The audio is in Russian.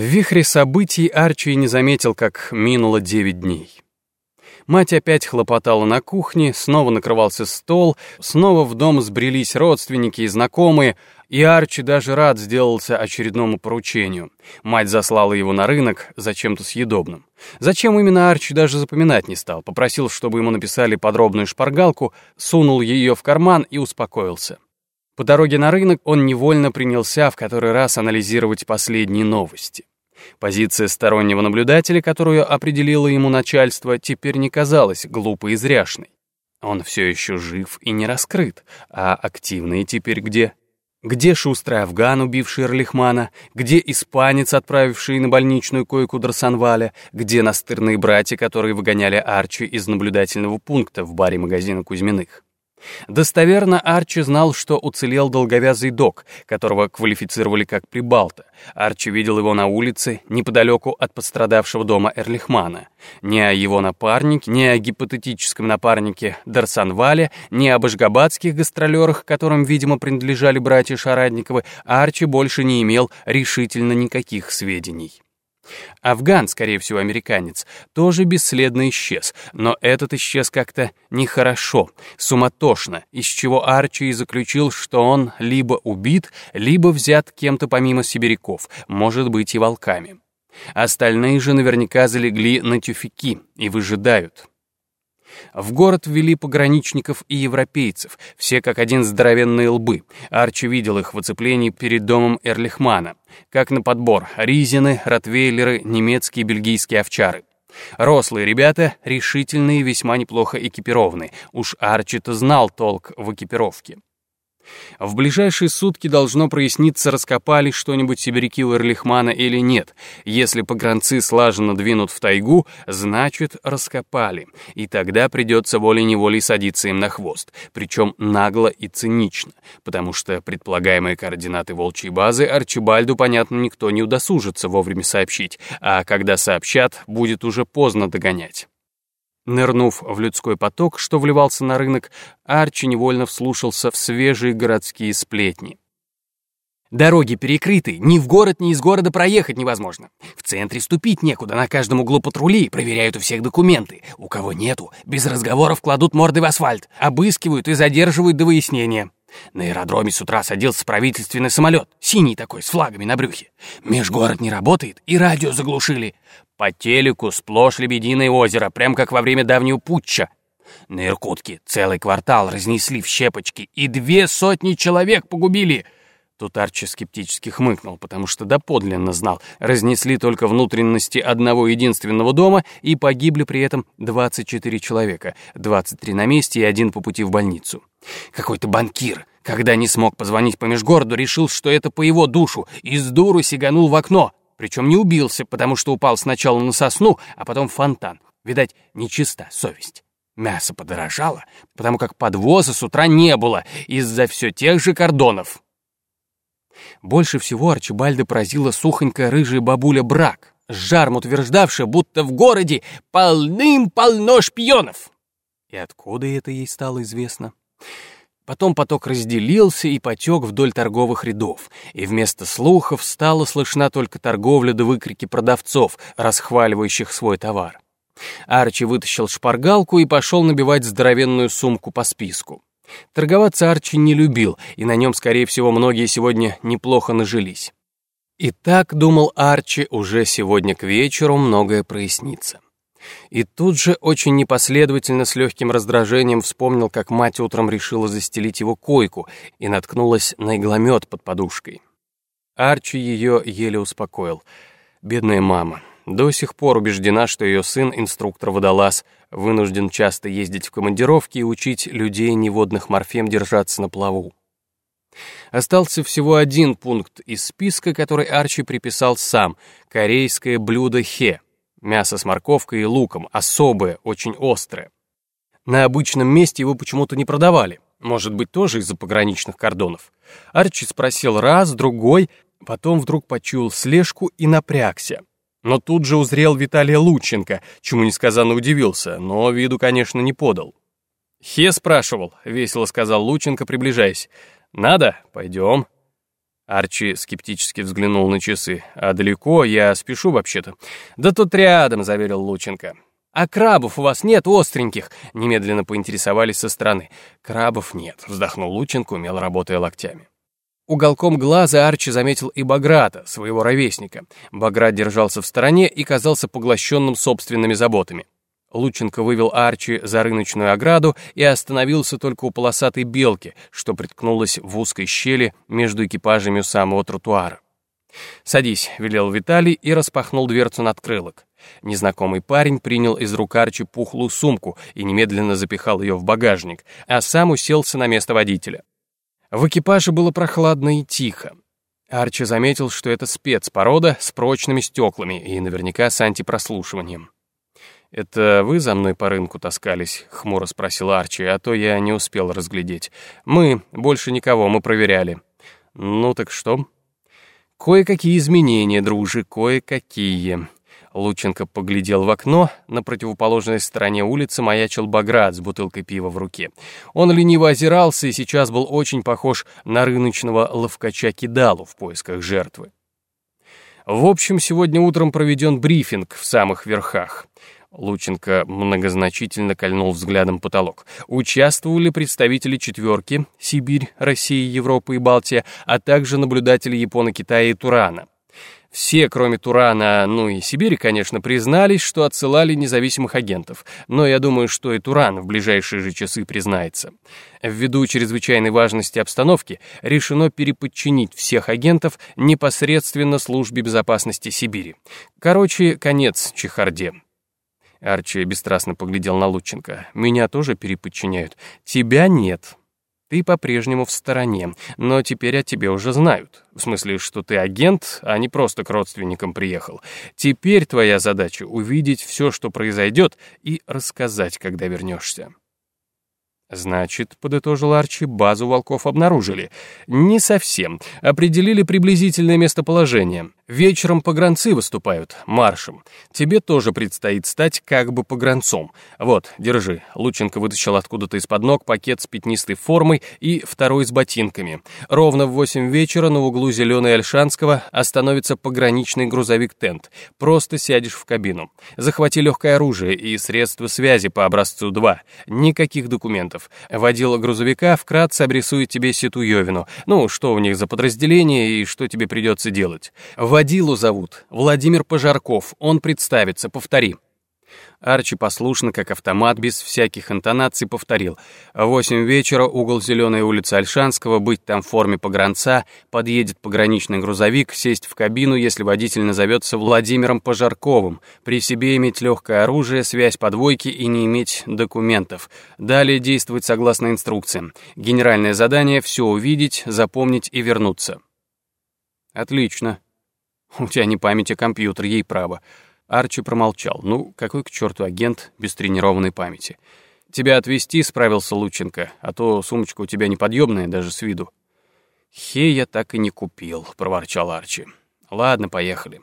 В вихре событий Арчи не заметил, как минуло девять дней. Мать опять хлопотала на кухне, снова накрывался стол, снова в дом сбрелись родственники и знакомые, и Арчи даже рад сделался очередному поручению. Мать заслала его на рынок за чем-то съедобным. Зачем именно Арчи даже запоминать не стал, попросил, чтобы ему написали подробную шпаргалку, сунул ее в карман и успокоился. По дороге на рынок он невольно принялся в который раз анализировать последние новости. Позиция стороннего наблюдателя, которую определило ему начальство, теперь не казалась глупой и зряшной. Он все еще жив и не раскрыт, а активные теперь где? Где шустрый афган, убивший Эрлихмана? Где испанец, отправивший на больничную койку Дарсанваля? Где настырные братья, которые выгоняли Арчи из наблюдательного пункта в баре магазина Кузьминых? Достоверно Арчи знал, что уцелел долговязый док, которого квалифицировали как прибалта. Арчи видел его на улице, неподалеку от пострадавшего дома Эрлихмана. Ни о его напарнике, ни о гипотетическом напарнике Дарсанвале, ни об ашгабадских гастролерах, которым, видимо, принадлежали братья Шарадниковы, Арчи больше не имел решительно никаких сведений. Афган, скорее всего, американец, тоже бесследно исчез, но этот исчез как-то нехорошо, суматошно, из чего Арчи и заключил, что он либо убит, либо взят кем-то помимо сибиряков, может быть и волками. Остальные же наверняка залегли на тюфяки и выжидают. В город ввели пограничников и европейцев, все как один здоровенные лбы. Арчи видел их в оцеплении перед домом Эрлихмана. Как на подбор, ризины, ротвейлеры, немецкие и бельгийские овчары. Рослые ребята, решительные и весьма неплохо экипированы. Уж Арчи-то знал толк в экипировке. В ближайшие сутки должно проясниться, раскопали что-нибудь сибиряки у Эрлихмана или нет. Если погранцы слаженно двинут в тайгу, значит, раскопали. И тогда придется волей-неволей садиться им на хвост. Причем нагло и цинично. Потому что предполагаемые координаты волчьей базы Арчибальду, понятно, никто не удосужится вовремя сообщить. А когда сообщат, будет уже поздно догонять. Нырнув в людской поток, что вливался на рынок, Арчи невольно вслушался в свежие городские сплетни. Дороги перекрыты, ни в город, ни из города проехать невозможно. В центре ступить некуда, на каждом углу патрули, проверяют у всех документы. У кого нету, без разговоров кладут морды в асфальт, обыскивают и задерживают до выяснения. На аэродроме с утра садился правительственный самолет, синий такой, с флагами на брюхе. Межгород не работает, и радио заглушили. По телеку сплошь лебединое озеро, прям как во время давнего путча. На Иркутке целый квартал разнесли в щепочки, и две сотни человек погубили. Тут Арчи скептически хмыкнул, потому что доподлинно знал, разнесли только внутренности одного единственного дома, и погибли при этом 24 человека, 23 на месте и один по пути в больницу. Какой-то банкир, когда не смог позвонить по межгороду, решил, что это по его душу, и с дуру сиганул в окно. Причем не убился, потому что упал сначала на сосну, а потом в фонтан. Видать, нечиста совесть. Мясо подорожало, потому как подвоза с утра не было из-за все тех же кордонов. Больше всего Арчибальда поразила сухонькая рыжая бабуля Брак, с жаром утверждавшая, будто в городе полным-полно шпионов. И откуда это ей стало известно? Потом поток разделился и потек вдоль торговых рядов, и вместо слухов стала слышна только торговля да выкрики продавцов, расхваливающих свой товар. Арчи вытащил шпаргалку и пошел набивать здоровенную сумку по списку. Торговаться Арчи не любил, и на нем, скорее всего, многие сегодня неплохо нажились. И так, думал Арчи, уже сегодня к вечеру многое прояснится. И тут же очень непоследовательно с легким раздражением вспомнил, как мать утром решила застелить его койку и наткнулась на игломет под подушкой. Арчи ее еле успокоил. Бедная мама. До сих пор убеждена, что ее сын, инструктор-водолаз, вынужден часто ездить в командировки и учить людей неводных морфем держаться на плаву. Остался всего один пункт из списка, который Арчи приписал сам — корейское блюдо хе — Мясо с морковкой и луком, особое, очень острое. На обычном месте его почему-то не продавали. Может быть, тоже из-за пограничных кордонов. Арчи спросил раз, другой, потом вдруг почуял слежку и напрягся. Но тут же узрел Виталия Лученко, чему несказанно удивился, но виду, конечно, не подал. «Хе спрашивал», — весело сказал Лученко, приближаясь. «Надо? Пойдем». Арчи скептически взглянул на часы. «А далеко? Я спешу вообще-то». «Да тут рядом», — заверил Лученко. «А крабов у вас нет остреньких?» — немедленно поинтересовались со стороны. «Крабов нет», — вздохнул Лученко, умело работая локтями. Уголком глаза Арчи заметил и Баграта, своего ровесника. Баграт держался в стороне и казался поглощенным собственными заботами. Лученко вывел Арчи за рыночную ограду и остановился только у полосатой белки, что приткнулась в узкой щели между экипажами у самого тротуара. «Садись», — велел Виталий и распахнул дверцу надкрылок. Незнакомый парень принял из рук Арчи пухлую сумку и немедленно запихал ее в багажник, а сам уселся на место водителя. В экипаже было прохладно и тихо. Арчи заметил, что это спецпорода с прочными стеклами и наверняка с антипрослушиванием. «Это вы за мной по рынку таскались?» — хмуро спросил Арчи, а то я не успел разглядеть. «Мы, больше никого, мы проверяли». «Ну так что?» «Кое-какие изменения, дружи, кое-какие». Лученко поглядел в окно. На противоположной стороне улицы маячил Баграт с бутылкой пива в руке. Он лениво озирался и сейчас был очень похож на рыночного ловкача Кидалу в поисках жертвы. В общем, сегодня утром проведен брифинг в самых верхах. Лученко многозначительно кольнул взглядом потолок. Участвовали представители четверки Сибирь, Россия, Европа и Балтия, а также наблюдатели Японо-Китая и Турана. Все, кроме Турана, ну и Сибири, конечно, признались, что отсылали независимых агентов, но я думаю, что и Туран в ближайшие же часы признается. Ввиду чрезвычайной важности обстановки решено переподчинить всех агентов непосредственно службе безопасности Сибири. Короче, конец чехарде. Арчи бесстрастно поглядел на Лученко. «Меня тоже переподчиняют. Тебя нет. Ты по-прежнему в стороне, но теперь о тебе уже знают. В смысле, что ты агент, а не просто к родственникам приехал. Теперь твоя задача — увидеть все, что произойдет, и рассказать, когда вернешься». Значит, подытожил Арчи, базу волков обнаружили. Не совсем. Определили приблизительное местоположение. Вечером погранцы выступают, маршем. Тебе тоже предстоит стать как бы погранцом. Вот, держи. Лученко вытащил откуда-то из-под ног пакет с пятнистой формой и второй с ботинками. Ровно в восемь вечера на углу Зеленой Альшанского остановится пограничный грузовик «Тент». Просто сядешь в кабину. Захвати легкое оружие и средства связи по образцу 2. Никаких документов. Водила грузовика вкратце обрисует тебе Ситуевину. Ну, что у них за подразделение и что тебе придется делать. Водилу зовут. Владимир Пожарков. Он представится. Повтори». Арчи послушно, как автомат, без всяких интонаций повторил. восемь вечера, угол Зеленой улицы Альшанского, быть там в форме погранца, подъедет пограничный грузовик, сесть в кабину, если водитель назовется Владимиром Пожарковым, при себе иметь легкое оружие, связь по двойке и не иметь документов. Далее действовать согласно инструкциям. Генеральное задание — все увидеть, запомнить и вернуться. Отлично. «У тебя не память, а компьютер, ей право». Арчи промолчал. «Ну, какой к черту агент без тренированной памяти?» «Тебя отвезти?» — справился Лученко, «а то сумочка у тебя неподъемная даже с виду». «Хей я так и не купил», — проворчал Арчи. «Ладно, поехали».